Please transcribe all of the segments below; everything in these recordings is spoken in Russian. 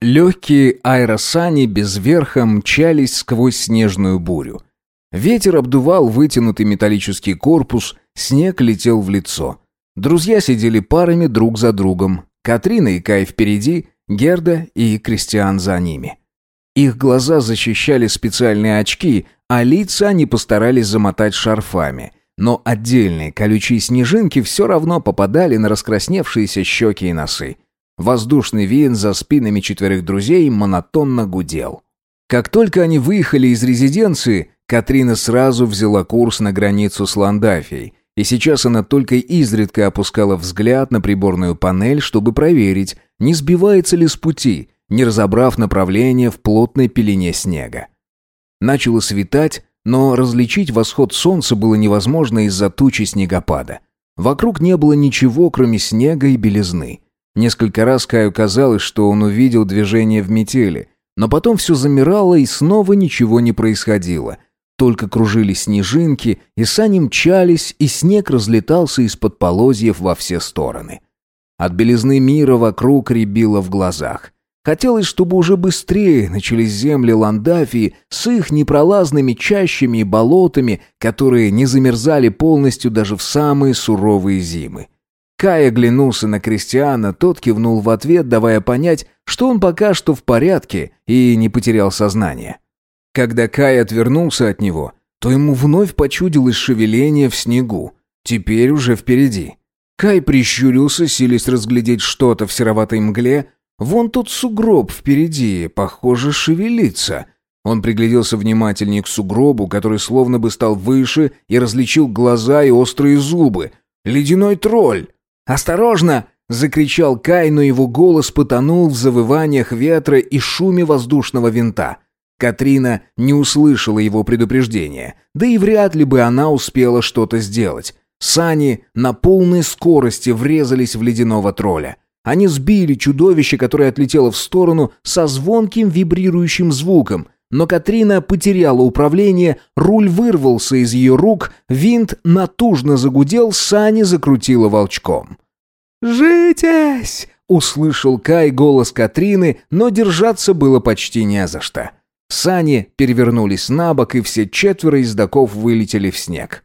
Легкие аэросани без верха мчались сквозь снежную бурю. Ветер обдувал вытянутый металлический корпус, снег летел в лицо. Друзья сидели парами друг за другом. Катрина и Кай впереди, Герда и Кристиан за ними. Их глаза защищали специальные очки, а лица они постарались замотать шарфами. Но отдельные колючие снежинки все равно попадали на раскрасневшиеся щеки и носы. Воздушный вин за спинами четверых друзей монотонно гудел. Как только они выехали из резиденции, Катрина сразу взяла курс на границу с Ландафией, и сейчас она только изредка опускала взгляд на приборную панель, чтобы проверить, не сбивается ли с пути, не разобрав направление в плотной пелене снега. Начало светать, но различить восход солнца было невозможно из-за тучи снегопада. Вокруг не было ничего, кроме снега и белизны. Несколько раз Каю казалось, что он увидел движение в метели, но потом все замирало и снова ничего не происходило. Только кружились снежинки, и сани мчались, и снег разлетался из-под полозьев во все стороны. От белизны мира вокруг рябило в глазах. Хотелось, чтобы уже быстрее начались земли Ландафии с их непролазными чащами и болотами, которые не замерзали полностью даже в самые суровые зимы. Кай оглянулся на Кристиана, тот кивнул в ответ, давая понять, что он пока что в порядке и не потерял сознание. Когда Кай отвернулся от него, то ему вновь почудилось шевеление в снегу, теперь уже впереди. Кай прищурился, силясь разглядеть что-то в сероватой мгле. Вон тот сугроб впереди, похоже, шевелится. Он пригляделся внимательнее к сугробу, который словно бы стал выше и различил глаза и острые зубы. «Ледяной тролль!» «Осторожно!» — закричал Кай, но его голос потонул в завываниях ветра и шуме воздушного винта. Катрина не услышала его предупреждения, да и вряд ли бы она успела что-то сделать. Сани на полной скорости врезались в ледяного тролля. Они сбили чудовище, которое отлетело в сторону со звонким вибрирующим звуком, но Катрина потеряла управление, руль вырвался из ее рук, винт натужно загудел, сани закрутило волчком. «Житесь!» — услышал Кай голос Катрины, но держаться было почти не за что. Сани перевернулись на бок, и все четверо ездаков вылетели в снег.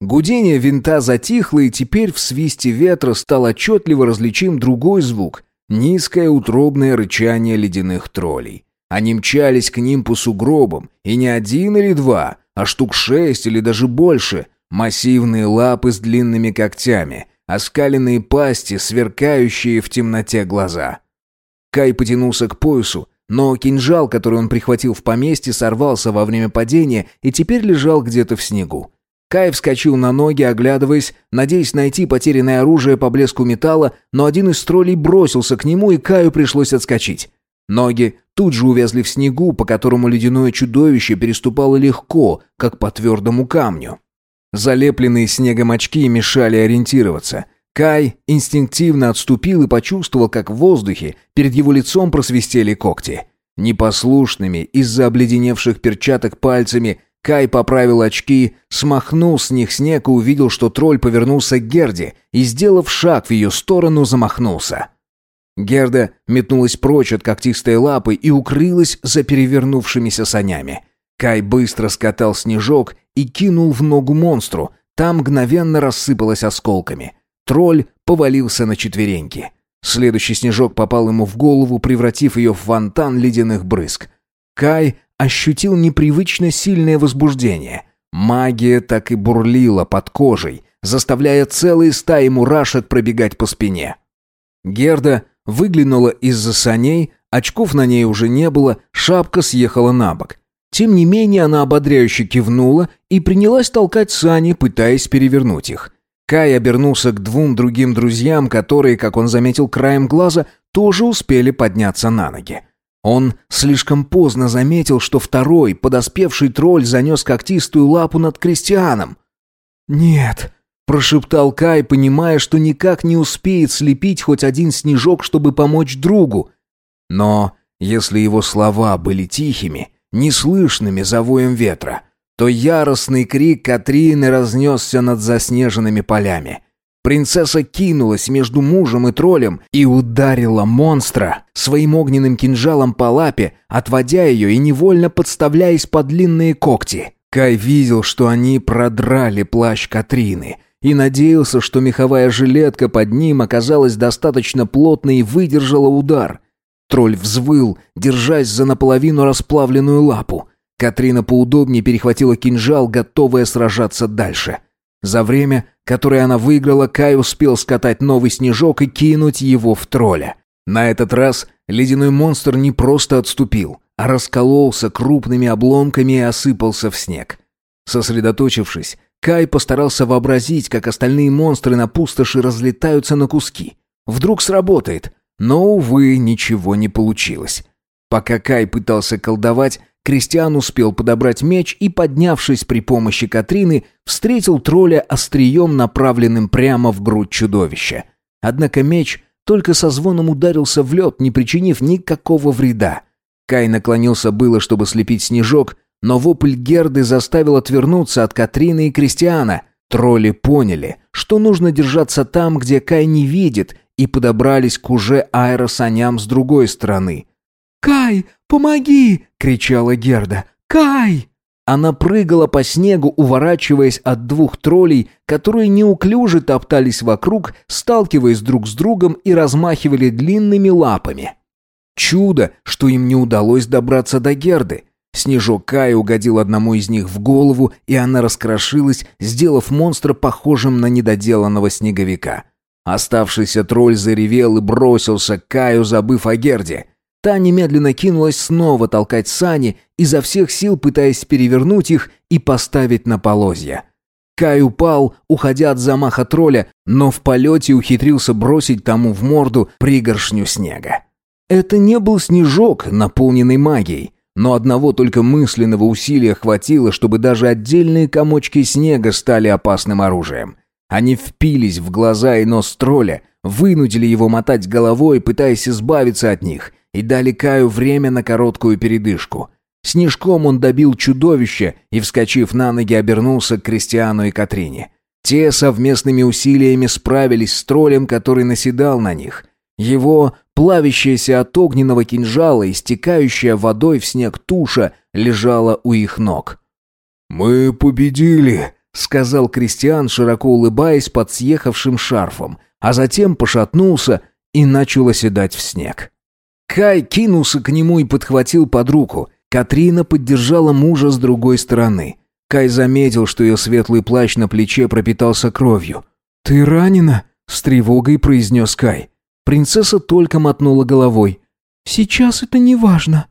Гудение винта затихло, и теперь в свисте ветра стал отчетливо различим другой звук — низкое утробное рычание ледяных троллей. Они мчались к ним по сугробам, и не один или два, а штук шесть или даже больше. Массивные лапы с длинными когтями, оскаленные пасти, сверкающие в темноте глаза. Кай потянулся к поясу, но кинжал, который он прихватил в поместье, сорвался во время падения и теперь лежал где-то в снегу. Кай вскочил на ноги, оглядываясь, надеясь найти потерянное оружие по блеску металла, но один из троллей бросился к нему, и Каю пришлось отскочить. Ноги тут же увязли в снегу, по которому ледяное чудовище переступало легко, как по твердому камню. Залепленные снегом очки мешали ориентироваться. Кай инстинктивно отступил и почувствовал, как в воздухе перед его лицом просвистели когти. Непослушными из-за обледеневших перчаток пальцами Кай поправил очки, смахнул с них снег и увидел, что тролль повернулся к Герде и, сделав шаг в ее сторону, замахнулся. Герда метнулась прочь от когтистой лапы и укрылась за перевернувшимися санями. Кай быстро скатал снежок и кинул в ногу монстру. Там мгновенно рассыпалось осколками. Тролль повалился на четвереньки. Следующий снежок попал ему в голову, превратив ее в фонтан ледяных брызг. Кай ощутил непривычно сильное возбуждение. Магия так и бурлила под кожей, заставляя целые стаи мурашек пробегать по спине. Герда выглянула из-за саней, очков на ней уже не было, шапка съехала на бок. Тем не менее она ободряюще кивнула и принялась толкать сани, пытаясь перевернуть их. Кай обернулся к двум другим друзьям, которые, как он заметил краем глаза, тоже успели подняться на ноги. Он слишком поздно заметил, что второй, подоспевший тролль, занес когтистую лапу над крестьяном. «Нет», Прошептал Кай, понимая, что никак не успеет слепить хоть один снежок, чтобы помочь другу. Но если его слова были тихими, неслышными за воем ветра, то яростный крик Катрины разнесся над заснеженными полями. Принцесса кинулась между мужем и троллем и ударила монстра своим огненным кинжалом по лапе, отводя ее и невольно подставляясь под длинные когти. Кай видел, что они продрали плащ Катрины, и надеялся, что меховая жилетка под ним оказалась достаточно плотной и выдержала удар. Тролль взвыл, держась за наполовину расплавленную лапу. Катрина поудобнее перехватила кинжал, готовая сражаться дальше. За время, которое она выиграла, Кай успел скатать новый снежок и кинуть его в тролля. На этот раз ледяной монстр не просто отступил, а раскололся крупными обломками и осыпался в снег. Сосредоточившись, Кай постарался вообразить, как остальные монстры на пустоши разлетаются на куски. Вдруг сработает, но, увы, ничего не получилось. Пока Кай пытался колдовать, Кристиан успел подобрать меч и, поднявшись при помощи Катрины, встретил тролля острием, направленным прямо в грудь чудовища. Однако меч только со звоном ударился в лед, не причинив никакого вреда. Кай наклонился было, чтобы слепить снежок, но вопль Герды заставил отвернуться от Катрины и Кристиана. Тролли поняли, что нужно держаться там, где Кай не видит, и подобрались к уже аэросаням с другой стороны – «Кай, помоги!» — кричала Герда. «Кай!» Она прыгала по снегу, уворачиваясь от двух троллей, которые неуклюже топтались вокруг, сталкиваясь друг с другом и размахивали длинными лапами. Чудо, что им не удалось добраться до Герды. Снежок Кая угодил одному из них в голову, и она раскрошилась, сделав монстра похожим на недоделанного снеговика. Оставшийся тролль заревел и бросился к Каю, забыв о Герде. Та немедленно кинулась снова толкать сани, изо всех сил пытаясь перевернуть их и поставить на полозья. Кай упал, уходя от замаха тролля, но в полете ухитрился бросить тому в морду пригоршню снега. Это не был снежок, наполненный магией, но одного только мысленного усилия хватило, чтобы даже отдельные комочки снега стали опасным оружием. Они впились в глаза и нос тролля, вынудили его мотать головой, пытаясь избавиться от них – и дали Каю время на короткую передышку. Снежком он добил чудовище и, вскочив на ноги, обернулся к Кристиану и Катрине. Те совместными усилиями справились с троллем, который наседал на них. Его, плавящаяся от огненного кинжала, истекающая водой в снег туша, лежала у их ног. «Мы победили», — сказал Кристиан, широко улыбаясь под съехавшим шарфом, а затем пошатнулся и начал оседать в снег. Кай кинулся к нему и подхватил под руку. Катрина поддержала мужа с другой стороны. Кай заметил, что ее светлый плащ на плече пропитался кровью. «Ты ранена?» — с тревогой произнес Кай. Принцесса только мотнула головой. «Сейчас это не важно».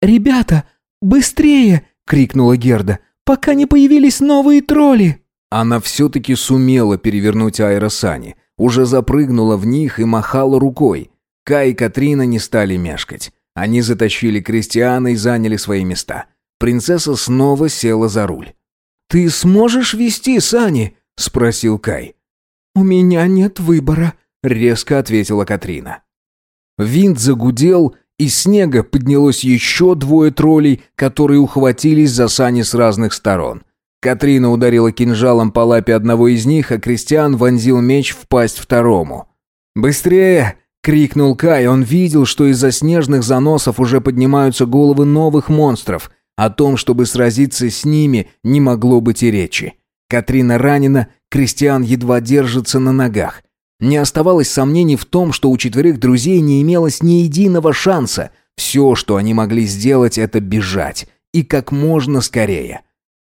«Ребята, быстрее!» — крикнула Герда. «Пока не появились новые тролли!» Она все-таки сумела перевернуть аэросани, уже запрыгнула в них и махала рукой. Кай и Катрина не стали мешкать. Они затащили Кристиана и заняли свои места. Принцесса снова села за руль. «Ты сможешь вести сани?» — спросил Кай. «У меня нет выбора», — резко ответила Катрина. Винт загудел, из снега поднялось еще двое троллей, которые ухватились за сани с разных сторон. Катрина ударила кинжалом по лапе одного из них, а Кристиан вонзил меч в пасть второму. «Быстрее!» Крикнул Кай, он видел, что из-за снежных заносов уже поднимаются головы новых монстров. О том, чтобы сразиться с ними, не могло быть и речи. Катрина ранена, Кристиан едва держится на ногах. Не оставалось сомнений в том, что у четверых друзей не имелось ни единого шанса. Все, что они могли сделать, это бежать. И как можно скорее.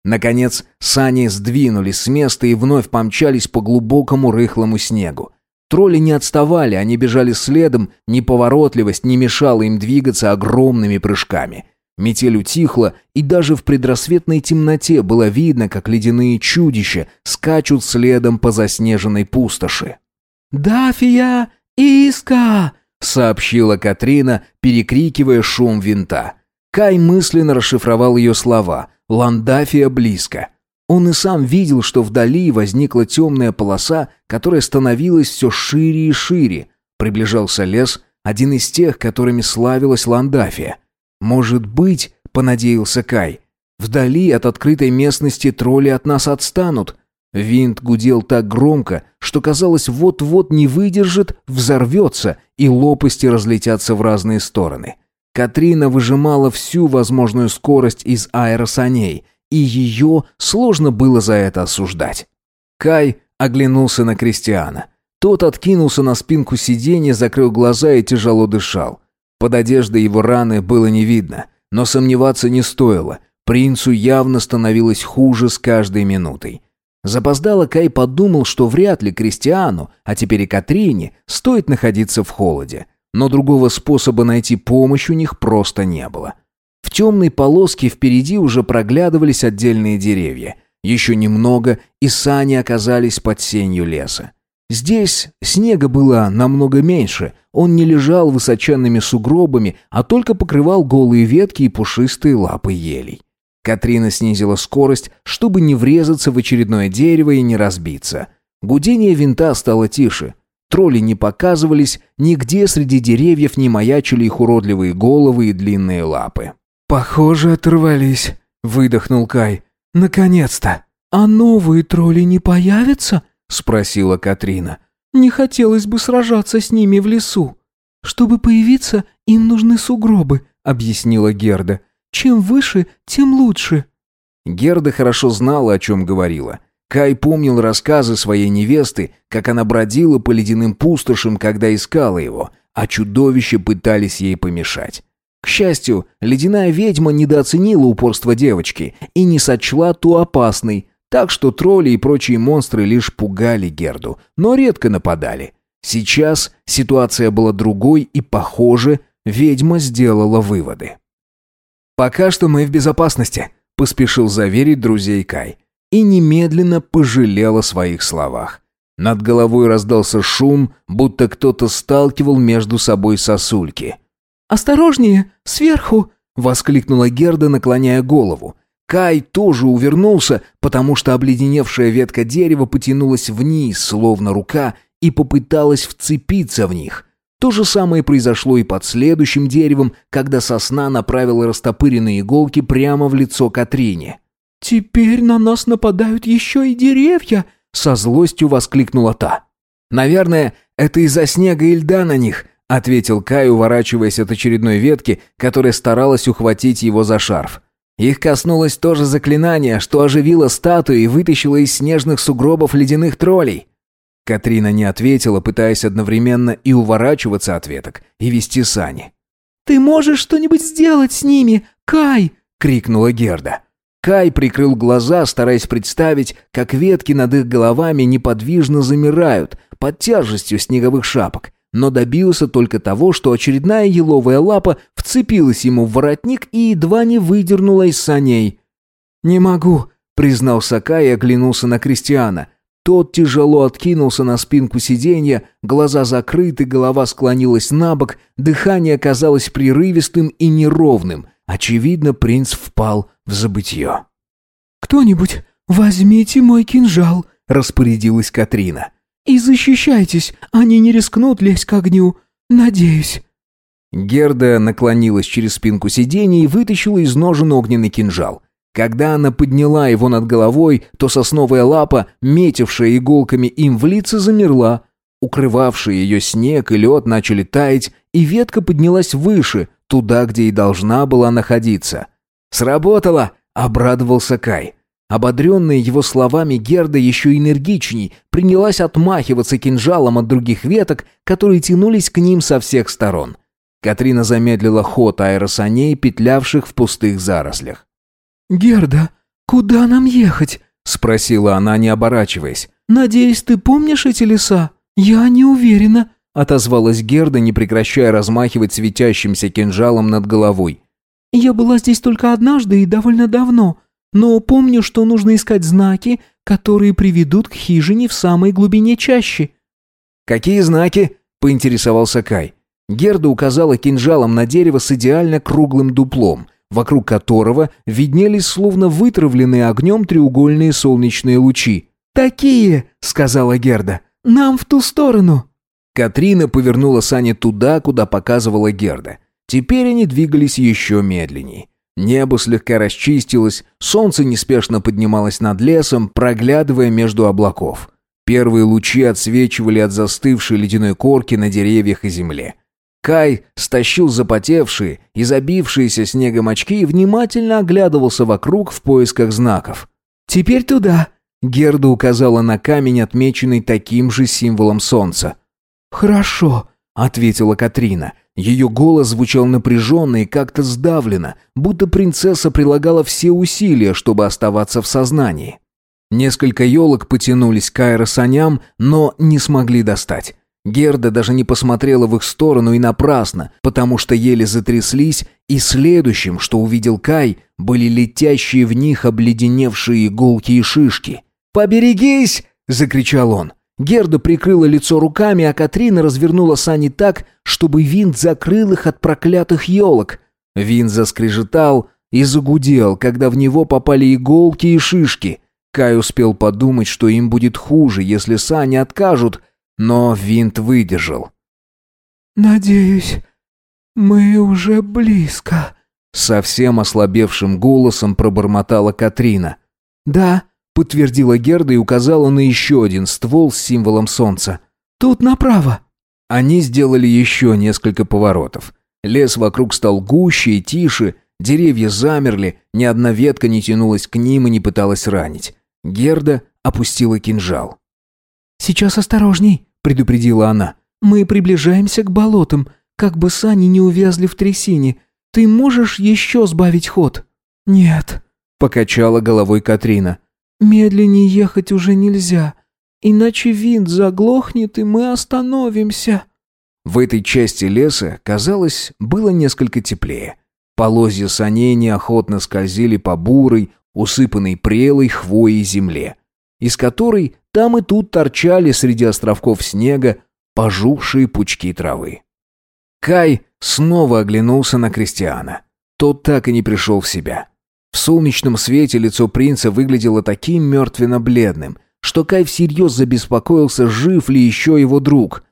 Наконец, сани сдвинулись с места и вновь помчались по глубокому рыхлому снегу. Тролли не отставали, они бежали следом, неповоротливость не мешала им двигаться огромными прыжками. Метель утихла, и даже в предрассветной темноте было видно, как ледяные чудища скачут следом по заснеженной пустоши. «Дафия! Иска!» — сообщила Катрина, перекрикивая шум винта. Кай мысленно расшифровал ее слова. «Ландафия близко». Он и сам видел, что вдали возникла темная полоса, которая становилась все шире и шире. Приближался лес, один из тех, которыми славилась Ландафия. «Может быть», — понадеялся Кай, — «вдали от открытой местности тролли от нас отстанут». Винт гудел так громко, что казалось, вот-вот не выдержит, взорвется, и лопасти разлетятся в разные стороны. Катрина выжимала всю возможную скорость из аэросаней, и ее сложно было за это осуждать. Кай оглянулся на Кристиана. Тот откинулся на спинку сиденья, закрыл глаза и тяжело дышал. Под одеждой его раны было не видно, но сомневаться не стоило. Принцу явно становилось хуже с каждой минутой. Запоздало Кай подумал, что вряд ли Кристиану, а теперь и Катрине, стоит находиться в холоде. Но другого способа найти помощь у них просто не было. В темной полоске впереди уже проглядывались отдельные деревья. Еще немного, и сани оказались под сенью леса. Здесь снега было намного меньше, он не лежал высоченными сугробами, а только покрывал голые ветки и пушистые лапы елей. Катрина снизила скорость, чтобы не врезаться в очередное дерево и не разбиться. Гудение винта стало тише. Тролли не показывались, нигде среди деревьев не маячили их уродливые головы и длинные лапы. «Похоже, оторвались», — выдохнул Кай. «Наконец-то!» «А новые тролли не появятся?» — спросила Катрина. «Не хотелось бы сражаться с ними в лесу. Чтобы появиться, им нужны сугробы», — объяснила Герда. Чем выше, тем лучше». Герда хорошо знала, о чем говорила. Кай помнил рассказы своей невесты, как она бродила по ледяным пустошам, когда искала его, а чудовища пытались ей помешать. К счастью, ледяная ведьма недооценила упорство девочки и не сочла ту опасной, так что тролли и прочие монстры лишь пугали Герду, но редко нападали. Сейчас ситуация была другой и, похоже, ведьма сделала выводы. «Пока что мы в безопасности», — поспешил заверить друзей Кай. И немедленно пожалел о своих словах. Над головой раздался шум, будто кто-то сталкивал между собой сосульки. «Осторожнее! Сверху!» — воскликнула Герда, наклоняя голову. Кай тоже увернулся, потому что обледеневшая ветка дерева потянулась вниз, словно рука, и попыталась вцепиться в них. То же самое произошло и под следующим деревом, когда сосна направила растопыренные иголки прямо в лицо Катрине. «Теперь на нас нападают еще и деревья!» — со злостью воскликнула та. «Наверное, это из-за снега и льда на них», — ответил Кай, уворачиваясь от очередной ветки, которая старалась ухватить его за шарф. Их коснулось то же заклинание, что оживило статую и вытащило из снежных сугробов ледяных троллей. Катрина не ответила, пытаясь одновременно и уворачиваться от веток, и вести сани. «Ты можешь что-нибудь сделать с ними, Кай!» — крикнула Герда. Кай прикрыл глаза, стараясь представить, как ветки над их головами неподвижно замирают под тяжестью снеговых шапок, но добился только того, что очередная еловая лапа вцепилась ему в воротник и едва не выдернула из саней. «Не могу», — признался Кай и оглянулся на Кристиана. Тот тяжело откинулся на спинку сиденья, глаза закрыты, голова склонилась на бок, дыхание казалось прерывистым и неровным. Очевидно, принц впал в забытье. «Кто-нибудь, возьмите мой кинжал», — распорядилась Катрина. «И защищайтесь, они не рискнут лезть к огню. Надеюсь». Герда наклонилась через спинку сиденья и вытащила из ножен огненный кинжал. Когда она подняла его над головой, то сосновая лапа, метившая иголками им в лица, замерла. Укрывавший ее снег и лед начали таять, и ветка поднялась выше, туда, где и должна была находиться. «Сработало!» — обрадовался Кай. Ободренная его словами, Герда еще энергичней принялась отмахиваться кинжалом от других веток, которые тянулись к ним со всех сторон. Катрина замедлила ход аэросаней, петлявших в пустых зарослях. «Герда, куда нам ехать?» — спросила она, не оборачиваясь. «Надеюсь, ты помнишь эти леса? Я не уверена», — отозвалась Герда, не прекращая размахивать светящимся кинжалом над головой. «Я была здесь только однажды и довольно давно, но помню, что нужно искать знаки, которые приведут к хижине в самой глубине чащи». «Какие знаки?» — поинтересовался Кай. Герда указала кинжалом на дерево с идеально круглым дуплом — вокруг которого виднелись словно вытравленные огнем треугольные солнечные лучи. «Такие!» — сказала Герда. «Нам в ту сторону!» Катрина повернула сани туда, куда показывала Герда. Теперь они двигались еще медленнее. Небо слегка расчистилось, солнце неспешно поднималось над лесом, проглядывая между облаков. Первые лучи отсвечивали от застывшей ледяной корки на деревьях и земле. Кай стащил запотевшие и забившиеся снегом очки и внимательно оглядывался вокруг в поисках знаков. «Теперь туда», — Герда указала на камень, отмеченный таким же символом солнца. «Хорошо», — ответила Катрина. Ее голос звучал напряженно и как-то сдавленно, будто принцесса прилагала все усилия, чтобы оставаться в сознании. Несколько елок потянулись к аэросаням, но не смогли достать. Герда даже не посмотрела в их сторону и напрасно, потому что еле затряслись, и следующим, что увидел Кай, были летящие в них обледеневшие иголки и шишки. «Поберегись!» — закричал он. Герда прикрыла лицо руками, а Катрина развернула сани так, чтобы винт закрыл их от проклятых елок. Винт заскрежетал и загудел, когда в него попали иголки и шишки. Кай успел подумать, что им будет хуже, если сани откажут, но винт выдержал. «Надеюсь, мы уже близко», — совсем ослабевшим голосом пробормотала Катрина. «Да», — подтвердила Герда и указала на еще один ствол с символом солнца. «Тут направо». Они сделали еще несколько поворотов. Лес вокруг стал гуще и тише, деревья замерли, ни одна ветка не тянулась к ним и не пыталась ранить. Герда опустила кинжал. «Сейчас осторожней», — предупредила она. «Мы приближаемся к болотам, как бы сани не увязли в трясине. Ты можешь еще сбавить ход?» «Нет», — покачала головой Катрина. «Медленнее ехать уже нельзя, иначе винт заглохнет, и мы остановимся». В этой части леса, казалось, было несколько теплее. Полозья саней неохотно скользили по бурой, усыпанной прелой хвоей земле, из которой там и тут торчали среди островков снега пожухшие пучки травы. Кай снова оглянулся на Кристиана. Тот так и не пришел в себя. В солнечном свете лицо принца выглядело таким мертвенно-бледным, что Кай всерьез забеспокоился, жив ли еще его друг.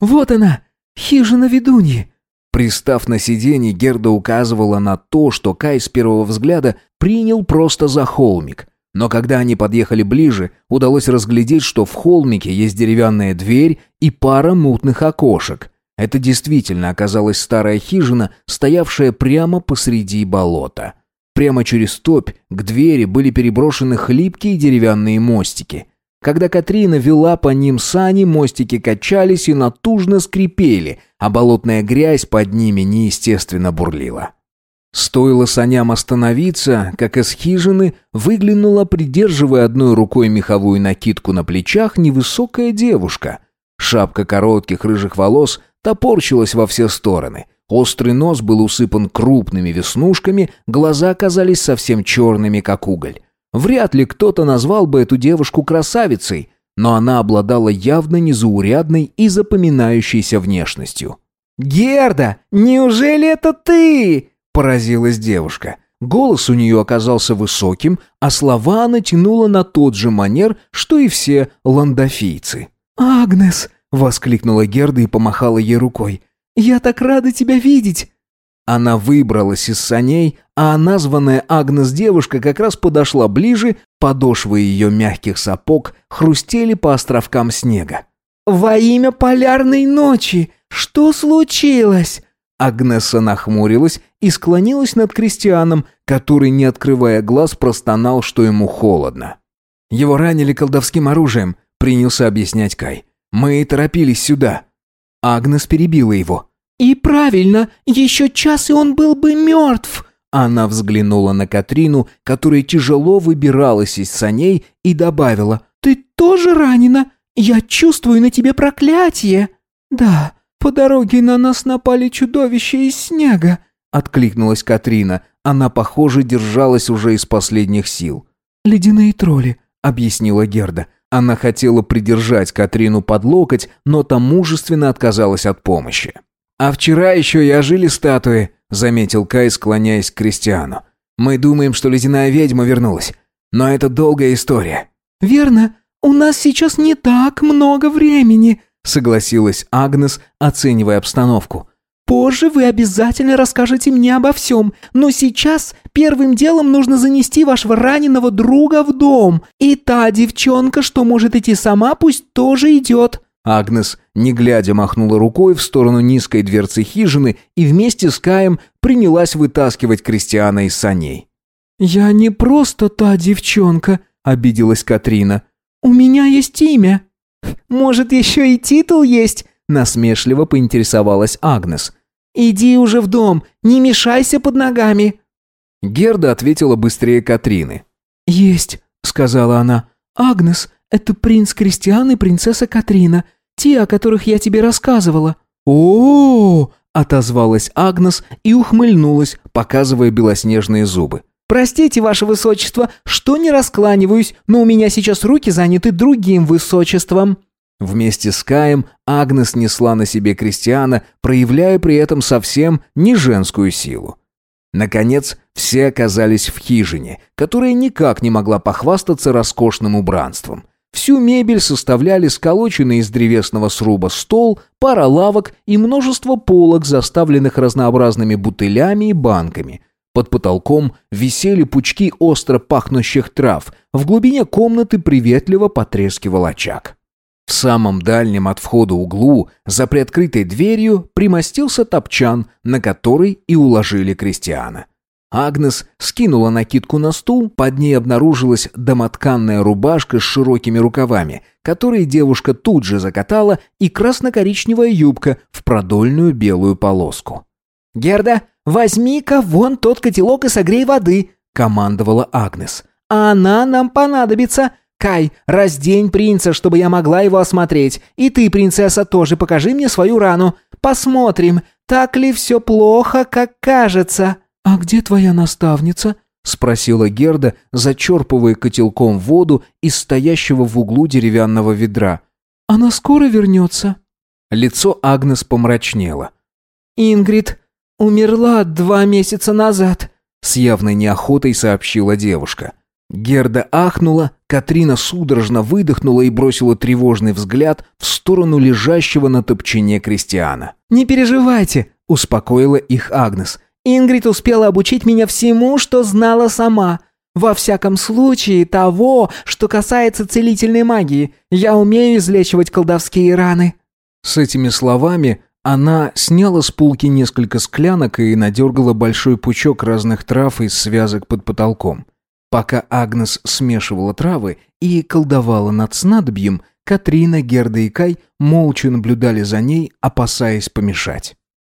«Вот она, хижина ведуньи!» Пристав на сиденье, Герда указывала на то, что Кай с первого взгляда принял просто за холмик. Но когда они подъехали ближе, удалось разглядеть, что в холмике есть деревянная дверь и пара мутных окошек. Это действительно оказалась старая хижина, стоявшая прямо посреди болота. Прямо через топь к двери были переброшены хлипкие деревянные мостики. Когда Катрина вела по ним сани, мостики качались и натужно скрипели, а болотная грязь под ними неестественно бурлила. Стоило саням остановиться, как из хижины выглянула, придерживая одной рукой меховую накидку на плечах, невысокая девушка. Шапка коротких рыжих волос топорщилась во все стороны. Острый нос был усыпан крупными веснушками, глаза казались совсем черными, как уголь. Вряд ли кто-то назвал бы эту девушку красавицей, но она обладала явно незаурядной и запоминающейся внешностью. «Герда, неужели это ты?» Поразилась девушка. Голос у нее оказался высоким, а слова она тянула на тот же манер, что и все ландофийцы. «Агнес!» — воскликнула Герда и помахала ей рукой. «Я так рада тебя видеть!» Она выбралась из саней, а названная Агнес девушка как раз подошла ближе, подошвы ее мягких сапог хрустели по островкам снега. «Во имя полярной ночи! Что случилось?» Агнеса нахмурилась и склонилась над крестьяном, который, не открывая глаз, простонал, что ему холодно. «Его ранили колдовским оружием», — принялся объяснять Кай. «Мы торопились сюда». Агнес перебила его. «И правильно, еще час, и он был бы мертв!» Она взглянула на Катрину, которая тяжело выбиралась из саней, и добавила. «Ты тоже ранена? Я чувствую на тебе проклятие!» «Да, по дороге на нас напали чудовища из снега», — откликнулась Катрина. Она, похоже, держалась уже из последних сил. «Ледяные тролли», — объяснила Герда. Она хотела придержать Катрину под локоть, но та мужественно отказалась от помощи. «А вчера еще и ожили статуи», — заметил Кай, склоняясь к Кристиану. «Мы думаем, что ледяная ведьма вернулась. Но это долгая история». «Верно. У нас сейчас не так много времени», согласилась Агнес, оценивая обстановку. Позже вы обязательно расскажете мне обо всем, но сейчас первым делом нужно занести вашего раненого друга в дом. И та девчонка, что может идти сама, пусть тоже идет». Агнес, не глядя, махнула рукой в сторону низкой дверцы хижины и вместе с Каем принялась вытаскивать Кристиана из саней. «Я не просто та девчонка», — обиделась Катрина. «У меня есть имя». «Может, еще и титул есть?» — насмешливо поинтересовалась Агнес. «Иди уже в дом, не мешайся под ногами». Герда ответила быстрее Катрины. «Есть», — сказала она. «Агнес, это принц Кристиан и принцесса Катрина, те, о которых я тебе рассказывала». «О-о-о!» — отозвалась Агнес и ухмыльнулась, показывая белоснежные зубы. «Простите, ваше высочество, что не раскланиваюсь, но у меня сейчас руки заняты другим высочеством». Вместе с Каем Агнес несла на себе крестьяна, проявляя при этом совсем не женскую силу. Наконец, все оказались в хижине, которая никак не могла похвастаться роскошным убранством. Всю мебель составляли сколоченный из древесного сруба стол, пара лавок и множество полок, заставленных разнообразными бутылями и банками. Под потолком висели пучки остро пахнущих трав, в глубине комнаты приветливо потрескивал очаг. В самом дальнем от входа углу, за приоткрытой дверью, примостился топчан, на который и уложили крестьяна. Агнес скинула накидку на стул, под ней обнаружилась домотканная рубашка с широкими рукавами, которые девушка тут же закатала, и красно-коричневая юбка в продольную белую полоску. «Герда, возьми-ка вон тот котелок и согрей воды», — командовала Агнес. «А она нам понадобится. Кай, раздень принца, чтобы я могла его осмотреть. И ты, принцесса, тоже покажи мне свою рану. Посмотрим, так ли все плохо, как кажется». «А где твоя наставница?» — спросила Герда, зачерпывая котелком воду из стоящего в углу деревянного ведра. «Она скоро вернется?» Лицо Агнес помрачнело. «Ингрид умерла два месяца назад», — с явной неохотой сообщила девушка. Герда ахнула, Катрина судорожно выдохнула и бросила тревожный взгляд в сторону лежащего на топчине крестьяна. «Не переживайте», — успокоила их Агнес. «Ингрид успела обучить меня всему, что знала сама. Во всяком случае, того, что касается целительной магии. Я умею излечивать колдовские раны». С этими словами она сняла с полки несколько склянок и надергала большой пучок разных трав из связок под потолком. Пока Агнес смешивала травы и колдовала над снадобьем, Катрина, Герда и Кай молча наблюдали за ней, опасаясь помешать.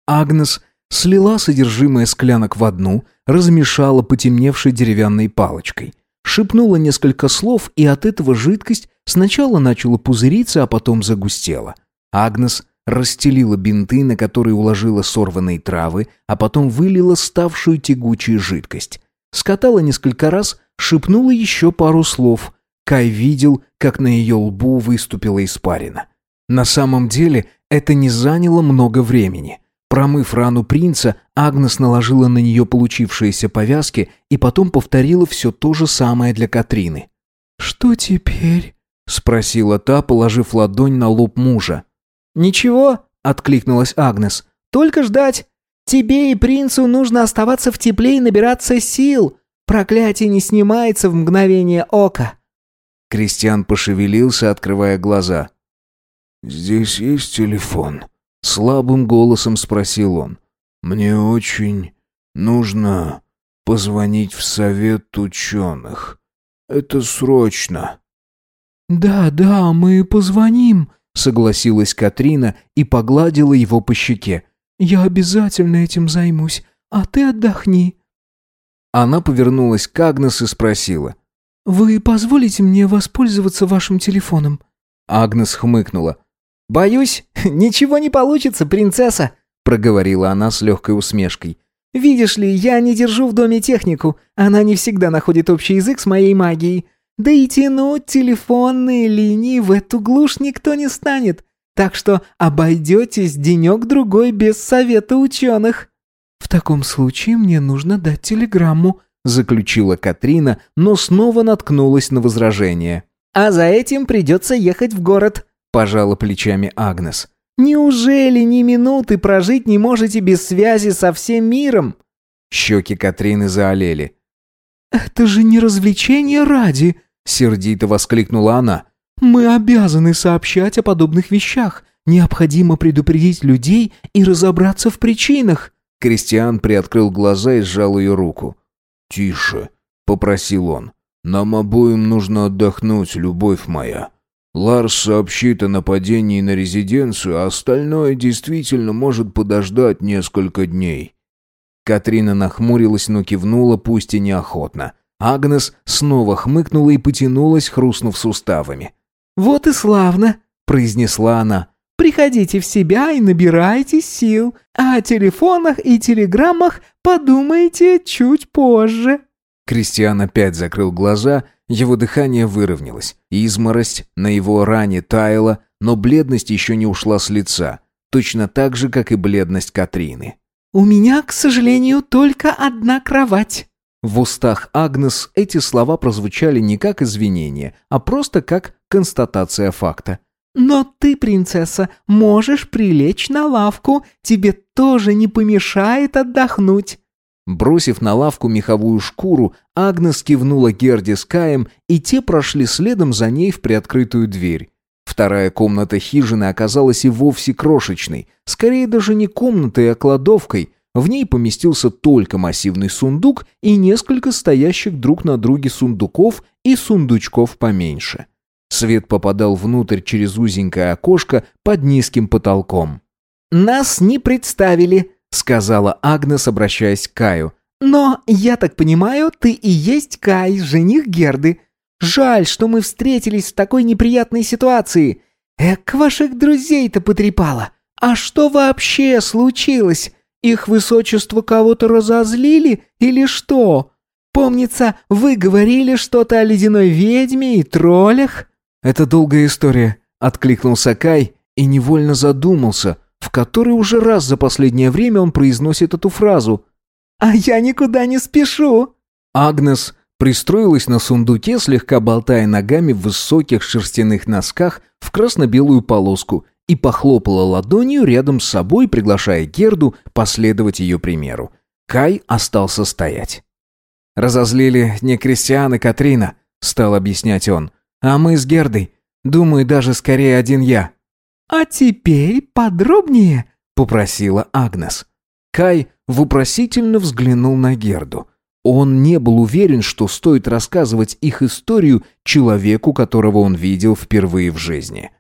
Агнес слила содержимое склянок в одну, размешала потемневшей деревянной палочкой. Шепнула несколько слов, и от этого жидкость сначала начала пузыриться, а потом загустела. Агнес расстелила бинты, на которые уложила сорванные травы, а потом вылила ставшую тягучей жидкость. Скатала несколько раз, шепнула еще пару слов. Кай видел, как на ее лбу выступила испарина. На самом деле это не заняло много времени. Промыв рану принца, Агнес наложила на нее получившиеся повязки и потом повторила все то же самое для Катрины. «Что теперь?» — спросила та, положив ладонь на лоб мужа. «Ничего», — откликнулась Агнес. «Только ждать. Тебе и принцу нужно оставаться в тепле и набираться сил. Проклятие не снимается в мгновение ока». Кристиан пошевелился, открывая глаза. «Здесь есть телефон?» Слабым голосом спросил он. «Мне очень нужно позвонить в совет ученых. Это срочно». «Да, да, мы позвоним», — согласилась Катрина и погладила его по щеке. Я обязательно этим займусь, а ты отдохни». Она повернулась к Агнес и спросила. «Вы позволите мне воспользоваться вашим телефоном?» Агнес хмыкнула. «Боюсь, ничего не получится, принцесса», проговорила она с легкой усмешкой. «Видишь ли, я не держу в доме технику. Она не всегда находит общий язык с моей магией. Да и тянуть телефонные линии в эту глушь никто не станет. Так что обойдетесь денек-другой без совета ученых». «В таком случае мне нужно дать телеграмму», заключила Катрина, но снова наткнулась на возражение. «А за этим придется ехать в город», пожала плечами Агнес. Неужели ни минуты прожить не можете без связи со всем миром?» Щеки Катрины заолели. «Это же не развлечение ради!» — сердито воскликнула она. «Мы обязаны сообщать о подобных вещах. Необходимо предупредить людей и разобраться в причинах». Кристиан приоткрыл глаза и сжал ее руку. «Тише», — попросил он. «Нам обоим нужно отдохнуть, любовь моя. Ларс сообщит о нападении на резиденцию, а остальное действительно может подождать несколько дней». Катрина нахмурилась, но кивнула, пусть и неохотно. Агнес снова хмыкнула и потянулась, хрустнув суставами. «Вот и славно», — произнесла она. «Приходите в себя и набирайте сил, а о телефонах и телеграммах подумайте чуть позже». Кристиан опять закрыл глаза, его дыхание выровнялось. Изморость на его ране таяла, но бледность еще не ушла с лица, точно так же, как и бледность Катрины. «У меня, к сожалению, только одна кровать». В устах Агнес эти слова прозвучали не как извинение, а просто как констатация факта. «Но ты, принцесса, можешь прилечь на лавку, тебе тоже не помешает отдохнуть». Бросив на лавку меховую шкуру, Агнес кивнула Герде с Каем, и те прошли следом за ней в приоткрытую дверь. Вторая комната хижины оказалась и вовсе крошечной, скорее даже не комнатой, а кладовкой. В ней поместился только массивный сундук и несколько стоящих друг на друге сундуков и сундучков поменьше. Свет попадал внутрь через узенькое окошко под низким потолком. «Нас не представили», сказала Агнес, обращаясь к Каю. «Но, я так понимаю, ты и есть Кай, жених Герды. Жаль, что мы встретились в такой неприятной ситуации. Эк, ваших друзей-то потрепало. А что вообще случилось? Их высочество кого-то разозлили или что? Помнится, вы говорили что-то о ледяной ведьме и троллях?» «Это долгая история», — откликнулся Кай и невольно задумался, в который уже раз за последнее время он произносит эту фразу. «А я никуда не спешу!» Агнес пристроилась на сундуке, слегка болтая ногами в высоких шерстяных носках в красно-белую полоску и похлопала ладонью рядом с собой, приглашая Герду последовать ее примеру. Кай остался стоять. «Разозлили не Кристиан и Катрина», — стал объяснять он, — «а мы с Гердой. Думаю, даже скорее один я». «А теперь подробнее», — попросила Агнес. Кай вопросительно взглянул на Герду. Он не был уверен, что стоит рассказывать их историю человеку, которого он видел впервые в жизни.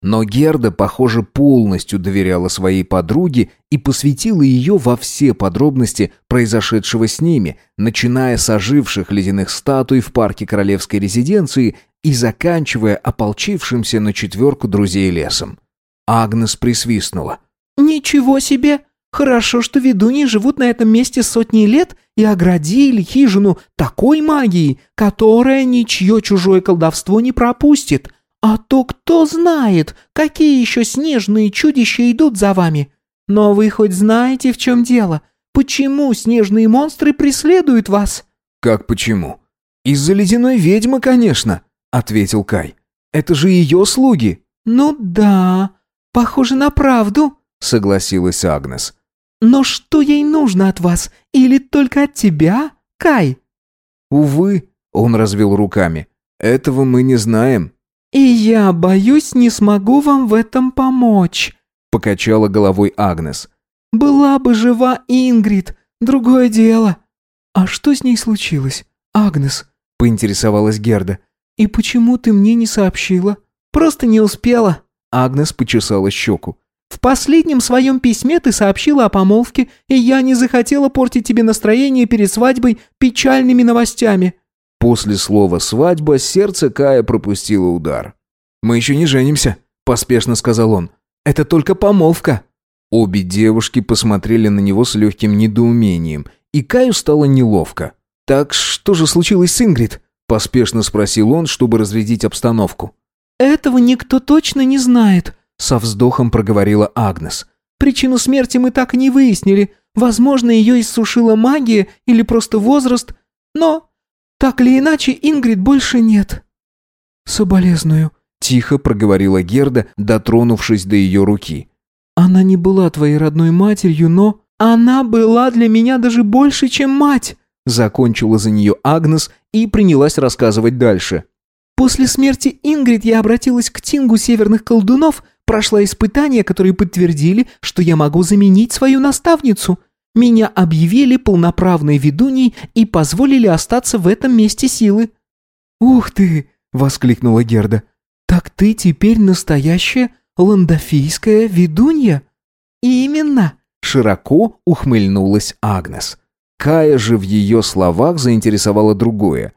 Но Герда, похоже, полностью доверяла своей подруге и посвятила ее во все подробности произошедшего с ними, начиная с оживших ледяных статуй в парке королевской резиденции и заканчивая ополчившимся на четверку друзей лесом. Агнес присвистнула. «Ничего себе! Хорошо, что ведуньи живут на этом месте сотни лет и оградили хижину такой магией, которая ничье чужое колдовство не пропустит. А то кто знает, какие еще снежные чудища идут за вами. Но вы хоть знаете, в чем дело? Почему снежные монстры преследуют вас?» «Как почему?» «Из-за ледяной ведьмы, конечно», — ответил Кай. «Это же ее слуги». «Ну да, «Похоже на правду», — согласилась Агнес. «Но что ей нужно от вас? Или только от тебя, Кай?» «Увы», — он развел руками, — «этого мы не знаем». «И я, боюсь, не смогу вам в этом помочь», — покачала головой Агнес. «Была бы жива Ингрид, другое дело». «А что с ней случилось, Агнес?» — поинтересовалась Герда. «И почему ты мне не сообщила?» «Просто не успела», Агнес почесала щеку. «В последнем своем письме ты сообщила о помолвке, и я не захотела портить тебе настроение перед свадьбой печальными новостями». После слова «свадьба» сердце Кая пропустило удар. «Мы еще не женимся», — поспешно сказал он. «Это только помолвка». Обе девушки посмотрели на него с легким недоумением, и Каю стало неловко. «Так что же случилось с Ингрид?» — поспешно спросил он, чтобы разрядить обстановку. «Этого никто точно не знает», — со вздохом проговорила Агнес. «Причину смерти мы так и не выяснили. Возможно, ее иссушила магия или просто возраст. Но, так или иначе, Ингрид больше нет». «Соболезную», — тихо проговорила Герда, дотронувшись до ее руки. Она не была твоей родной матерью, но... Она была для меня даже больше, чем мать!» Закончила за нее Агнес и принялась рассказывать дальше. «После смерти Ингрид я обратилась к Тингу северных колдунов, прошла испытания, которые подтвердили, что я могу заменить свою наставницу. Меня объявили полноправной ведуней и позволили остаться в этом месте силы». «Ух ты!» — воскликнула Герда. «Так ты теперь настоящая ландофийская ведунья?» «Именно!» — широко ухмыльнулась Агнес. Кая же в ее словах заинтересовало другое.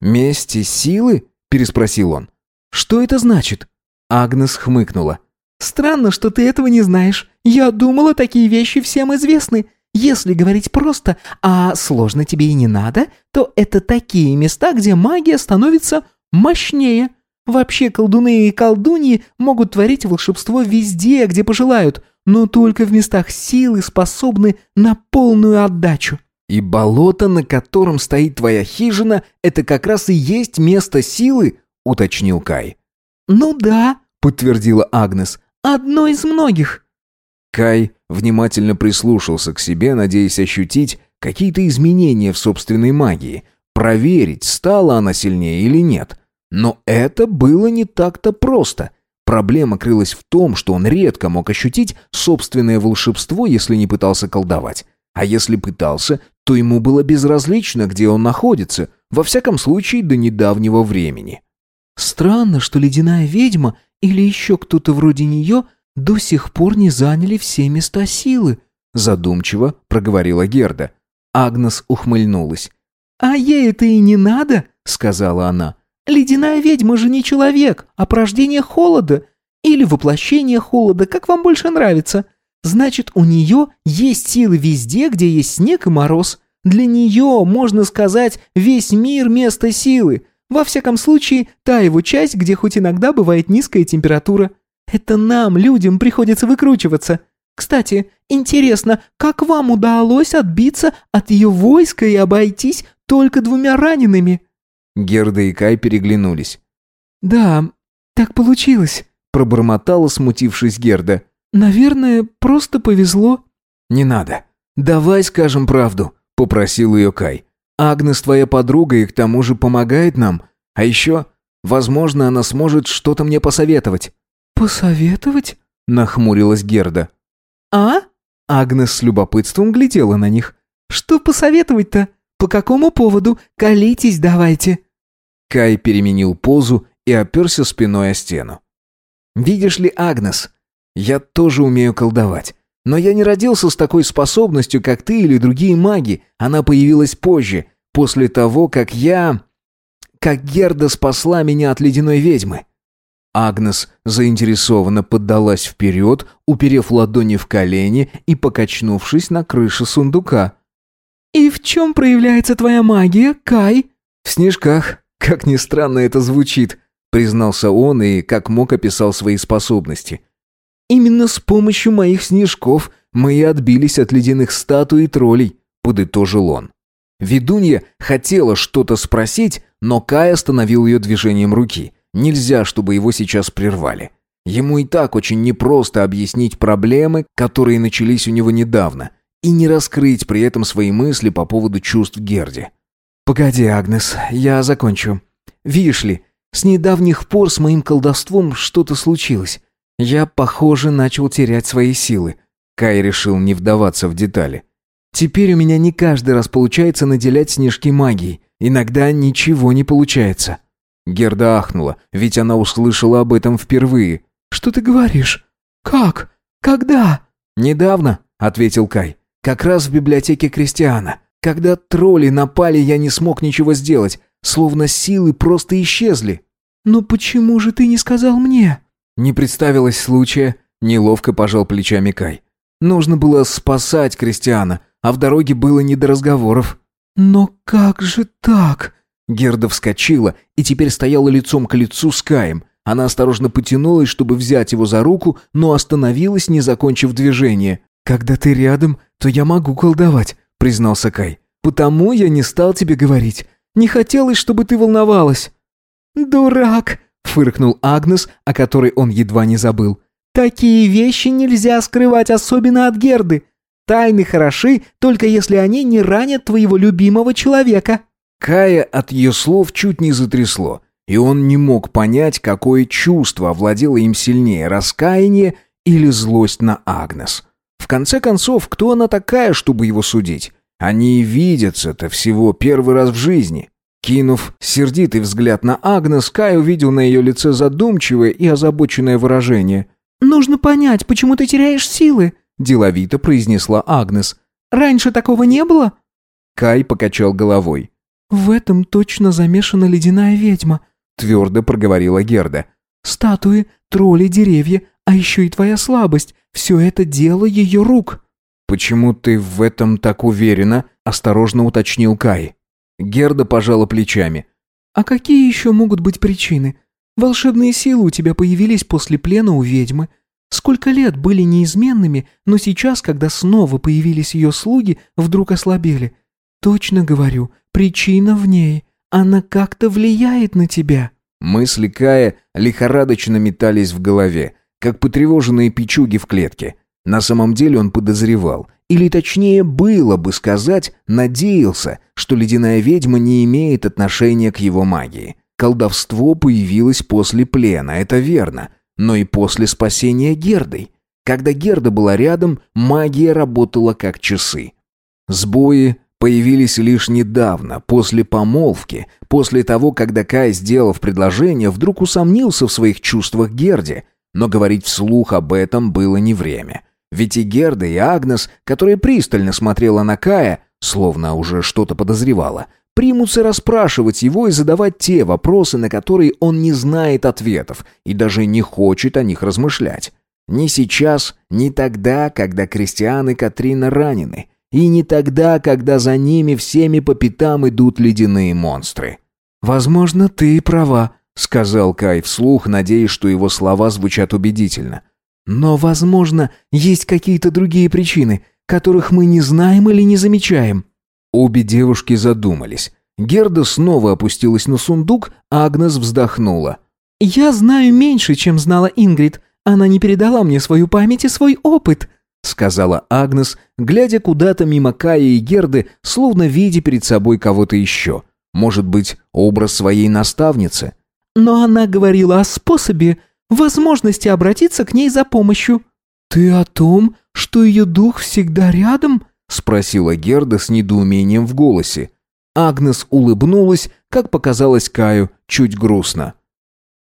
«Мести силы?» — переспросил он. «Что это значит?» Агнес хмыкнула. «Странно, что ты этого не знаешь. Я думала, такие вещи всем известны. Если говорить просто, а сложно тебе и не надо, то это такие места, где магия становится мощнее. Вообще колдуны и колдуньи могут творить волшебство везде, где пожелают, но только в местах силы способны на полную отдачу. И болото, на котором стоит твоя хижина, это как раз и есть место силы, уточнил Кай. Ну да, подтвердила Агнес. Одно из многих. Кай внимательно прислушался к себе, надеясь ощутить какие-то изменения в собственной магии, проверить, стала она сильнее или нет. Но это было не так-то просто. Проблема крылась в том, что он редко мог ощутить собственное волшебство, если не пытался колдовать. А если пытался, то ему было безразлично, где он находится, во всяком случае до недавнего времени. «Странно, что ледяная ведьма или еще кто-то вроде нее до сих пор не заняли все места силы», задумчиво проговорила Герда. Агнес ухмыльнулась. «А ей это и не надо», — сказала она. Ледяная ведьма же не человек, а порождение холода. Или воплощение холода, как вам больше нравится. Значит, у нее есть силы везде, где есть снег и мороз. Для нее, можно сказать, весь мир – место силы. Во всяком случае, та его часть, где хоть иногда бывает низкая температура. Это нам, людям, приходится выкручиваться. Кстати, интересно, как вам удалось отбиться от ее войска и обойтись только двумя ранеными?» Герда и Кай переглянулись. «Да, так получилось», — пробормотала, смутившись Герда. «Наверное, просто повезло». «Не надо. Давай скажем правду», — попросил ее Кай. «Агнес твоя подруга и к тому же помогает нам. А еще, возможно, она сможет что-то мне посоветовать». «Посоветовать?» — нахмурилась Герда. «А?» Агнес с любопытством глядела на них. «Что посоветовать-то? По какому поводу? Колитесь давайте». Кай переменил позу и оперся спиной о стену. «Видишь ли, Агнес, я тоже умею колдовать. Но я не родился с такой способностью, как ты или другие маги. Она появилась позже, после того, как я... Как Герда спасла меня от ледяной ведьмы». Агнес заинтересованно поддалась вперед, уперев ладони в колени и покачнувшись на крыше сундука. «И в чем проявляется твоя магия, Кай?» «В снежках», «Как ни странно это звучит», — признался он и как мог описал свои способности. «Именно с помощью моих снежков мы и отбились от ледяных статуй и троллей», — подытожил он. Ведунья хотела что-то спросить, но Кай остановил ее движением руки. Нельзя, чтобы его сейчас прервали. Ему и так очень непросто объяснить проблемы, которые начались у него недавно, и не раскрыть при этом свои мысли по поводу чувств Герди. «Погоди, Агнес, я закончу. Видишь ли, с недавних пор с моим колдовством что-то случилось. Я, похоже, начал терять свои силы». Кай решил не вдаваться в детали. «Теперь у меня не каждый раз получается наделять снежки магией. Иногда ничего не получается». Герда ахнула, ведь она услышала об этом впервые. «Что ты говоришь? Как? Когда?» «Недавно», — ответил Кай. «Как раз в библиотеке Кристиана. Когда тролли напали, я не смог ничего сделать, словно силы просто исчезли. Но почему же ты не сказал мне? Не представилось случая, неловко пожал плечами Кай. Нужно было спасать Кристиана, а в дороге было не до разговоров. Но как же так? Герда вскочила и теперь стояла лицом к лицу с Каем. Она осторожно потянулась, чтобы взять его за руку, но остановилась, не закончив движение. «Когда ты рядом, то я могу колдовать признался Кай. «Потому я не стал тебе говорить. Не хотелось, чтобы ты волновалась». «Дурак!» — фыркнул Агнес, о которой он едва не забыл. Такие вещи нельзя скрывать, особенно от Герды. Тайны хороши, только если они не ранят твоего любимого человека». Кая от ее слов чуть не затрясло, и он не мог понять, какое чувство овладело им сильнее – раскаяние или злость на Агнес. В конце концов, кто она такая, чтобы его судить? Они видятся-то всего первый раз в жизни. Кинув сердитый взгляд на Агнес, Кай увидел на ее лице задумчивое и озабоченное выражение. «Нужно понять, почему ты теряешь силы», – деловито произнесла Агнес. «Раньше такого не было?» Кай покачал головой. «В этом точно замешана ледяная ведьма», – твердо проговорила Герда. «Статуи, тролли, деревья, а еще и твоя слабость – все это дело ее рук». «Почему ты в этом так уверена?» – осторожно уточнил Кай. Герда пожала плечами. «А какие еще могут быть причины? Волшебные силы у тебя появились после плена у ведьмы. Сколько лет были неизменными, но сейчас, когда снова появились ее слуги, вдруг ослабели. Точно говорю, причина в ней. Она как-то влияет на тебя». Мысли Кая лихорадочно метались в голове, как потревоженные печуги в клетке. На самом деле он подозревал, или точнее было бы сказать, надеялся, что ледяная ведьма не имеет отношения к его магии. Колдовство появилось после плена, это верно, но и после спасения Гердой. Когда Герда была рядом, магия работала как часы. Сбои появились лишь недавно, после помолвки, после того, когда Кай, сделав предложение, вдруг усомнился в своих чувствах Герде, но говорить вслух об этом было не время. Ведь и Герда, и Агнес, которая пристально смотрела на Кая, словно уже что-то подозревала, примутся расспрашивать его и задавать те вопросы, на которые он не знает ответов и даже не хочет о них размышлять. Ни сейчас, ни тогда, когда Кристиан и Катрина ранены, и не тогда, когда за ними всеми по пятам идут ледяные монстры. «Возможно, ты и права», — сказал Кай вслух, надеясь, что его слова звучат убедительно. Но, возможно, есть какие-то другие причины, которых мы не знаем или не замечаем». Обе девушки задумались. Герда снова опустилась на сундук, а Агнес вздохнула. «Я знаю меньше, чем знала Ингрид. Она не передала мне свою память и свой опыт», сказала Агнес, глядя куда-то мимо Кая и Герды, словно видя перед собой кого-то еще. Может быть, образ своей наставницы? «Но она говорила о способе, возможности обратиться к ней за помощью». «Ты о том, что ее дух всегда рядом?» — спросила Герда с недоумением в голосе. Агнес улыбнулась, как показалось Каю, чуть грустно.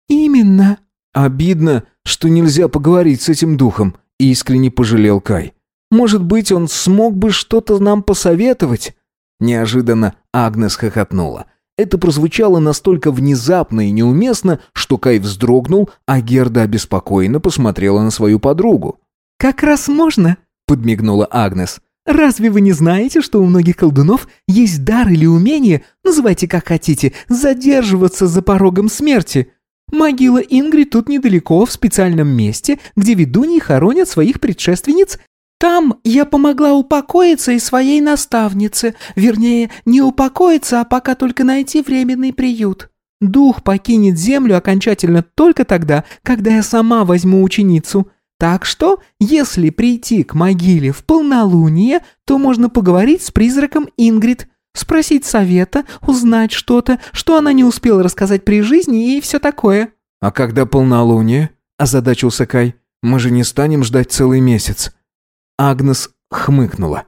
«Именно». «Обидно, что нельзя поговорить с этим духом», — искренне пожалел Кай. «Может быть, он смог бы что-то нам посоветовать?» Неожиданно Агнес хохотнула. Это прозвучало настолько внезапно и неуместно, что Кай вздрогнул, а Герда обеспокоенно посмотрела на свою подругу. «Как раз можно», — подмигнула Агнес. «Разве вы не знаете, что у многих колдунов есть дар или умение, называйте как хотите, задерживаться за порогом смерти? Могила Ингри тут недалеко, в специальном месте, где ведуньи хоронят своих предшественниц там я помогла упокоиться и своей наставнице, вернее, не упокоиться, а пока только найти временный приют. Дух покинет землю окончательно только тогда, когда я сама возьму ученицу. Так что, если прийти к могиле в полнолуние, то можно поговорить с призраком Ингрид, спросить совета, узнать что-то, что она не успела рассказать при жизни и все такое». «А когда полнолуние?» – озадачился Кай. «Мы же не станем ждать целый месяц». Агнес хмыкнула.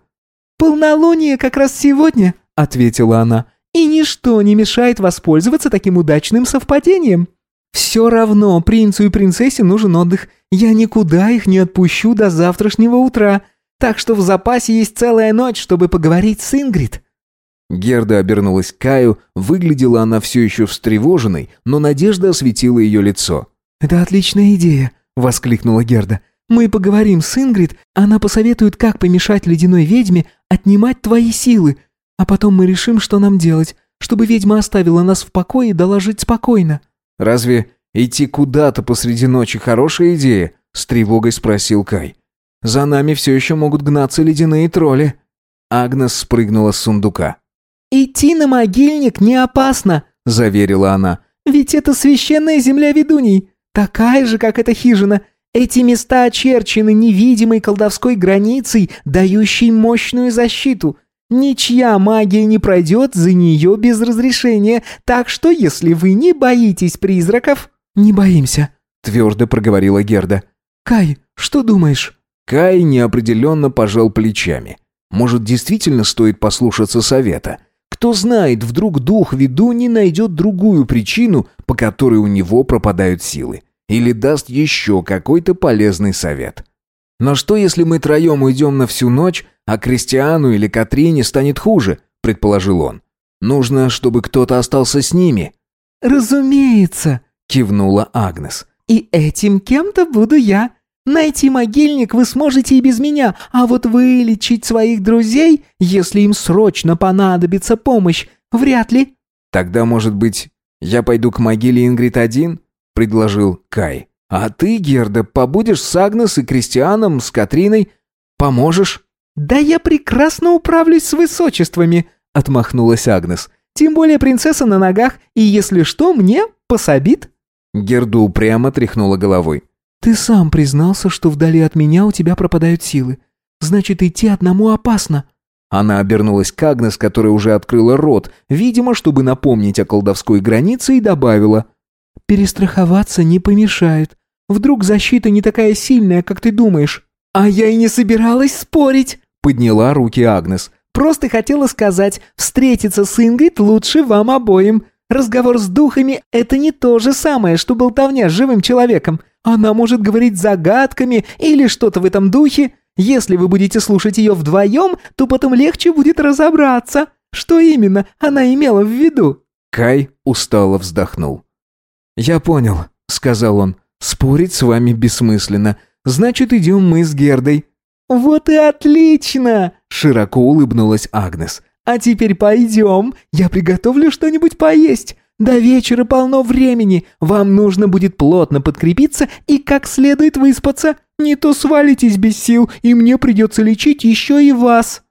«Полнолуние как раз сегодня», — ответила она. «И ничто не мешает воспользоваться таким удачным совпадением. Все равно принцу и принцессе нужен отдых. Я никуда их не отпущу до завтрашнего утра. Так что в запасе есть целая ночь, чтобы поговорить с Ингрид». Герда обернулась к Каю, выглядела она все еще встревоженной, но надежда осветила ее лицо. «Это отличная идея», — воскликнула Герда. Мы поговорим с Ингрид, она посоветует, как помешать ледяной ведьме отнимать твои силы, а потом мы решим, что нам делать, чтобы ведьма оставила нас в покое и дала жить спокойно». «Разве идти куда-то посреди ночи хорошая идея?» — с тревогой спросил Кай. «За нами все еще могут гнаться ледяные тролли». Агнес спрыгнула с сундука. «Идти на могильник не опасно», — заверила она. «Ведь это священная земля ведуней, такая же, как эта хижина. Эти места очерчены невидимой колдовской границей, дающей мощную защиту. Ничья магия не пройдет за нее без разрешения, так что если вы не боитесь призраков...» «Не боимся», — твердо проговорила Герда. «Кай, что думаешь?» Кай неопределенно пожал плечами. «Может, действительно стоит послушаться совета?» Кто знает, вдруг дух ведуньи найдет другую причину, по которой у него пропадают силы. Или даст еще какой-то полезный совет. Но что, если мы троем уйдем на всю ночь, а Кристиану или Катрине станет хуже, предположил он. Нужно, чтобы кто-то остался с ними. «Разумеется», — кивнула Агнес. «И этим кем-то буду я. Найти могильник вы сможете и без меня, а вот вылечить своих друзей, если им срочно понадобится помощь, вряд ли». «Тогда, может быть, я пойду к могиле Ингрид один?» — предложил Кай. «А ты, Герда, побудешь с Агнес и Кристианом, с Катриной? Поможешь?» «Да я прекрасно управлюсь с высочествами», — отмахнулась Агнес. «Тем более принцесса на ногах, и если что, мне пособит». Герда упрямо тряхнула головой. Ты сам признался, что вдали от меня у тебя пропадают силы. Значит, идти одному опасно». Она обернулась к Агнес, которая уже открыла рот, видимо, чтобы напомнить о колдовской границе, и добавила. «Перестраховаться не помешает. Вдруг защита не такая сильная, как ты думаешь». «А я и не собиралась спорить», — подняла руки Агнес. «Просто хотела сказать, встретиться с Ингрид лучше вам обоим. Разговор с духами — это не то же самое, что болтовня с живым человеком. Она может говорить загадками или что-то в этом духе. Если вы будете слушать ее вдвоем, то потом легче будет разобраться, что именно она имела в виду». Кай устало вздохнул. «Я понял», — сказал он. «Спорить с вами бессмысленно. Значит, идем мы с Гердой». «Вот и отлично!» — широко улыбнулась Агнес. «А теперь пойдем, я приготовлю что-нибудь поесть. До вечера полно времени. Вам нужно будет плотно подкрепиться и как следует выспаться. Не то свалитесь без сил, и мне придется лечить еще и вас».